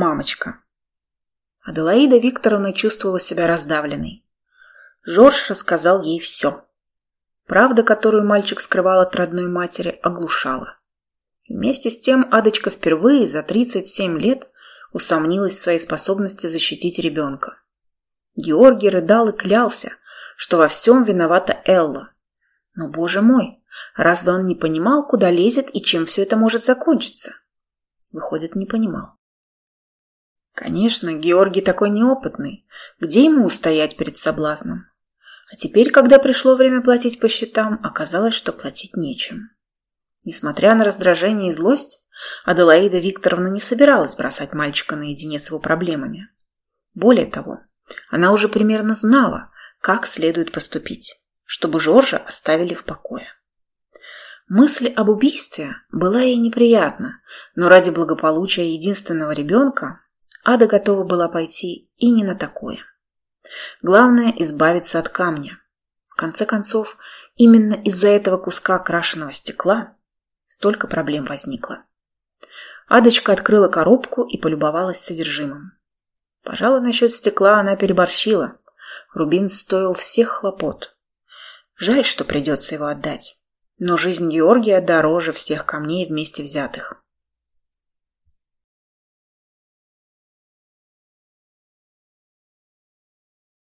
мамочка. Аделаида Викторовна чувствовала себя раздавленной. Жорж рассказал ей все. Правда, которую мальчик скрывал от родной матери, оглушала. Вместе с тем Адочка впервые за 37 лет усомнилась в своей способности защитить ребенка. Георгий рыдал и клялся, что во всем виновата Элла. Но, боже мой, разве он не понимал, куда лезет и чем все это может закончиться? Выходит, не понимал. Конечно, Георгий такой неопытный. Где ему устоять перед соблазном? А теперь, когда пришло время платить по счетам, оказалось, что платить нечем. Несмотря на раздражение и злость, Аделаида Викторовна не собиралась бросать мальчика наедине с его проблемами. Более того, она уже примерно знала, как следует поступить, чтобы Жоржа оставили в покое. Мысль об убийстве была ей неприятна, но ради благополучия единственного ребенка Ада готова была пойти и не на такое. Главное – избавиться от камня. В конце концов, именно из-за этого куска окрашенного стекла столько проблем возникло. Адочка открыла коробку и полюбовалась содержимым. Пожалуй, насчет стекла она переборщила. Рубин стоил всех хлопот. Жаль, что придется его отдать. Но жизнь Георгия дороже всех камней вместе взятых.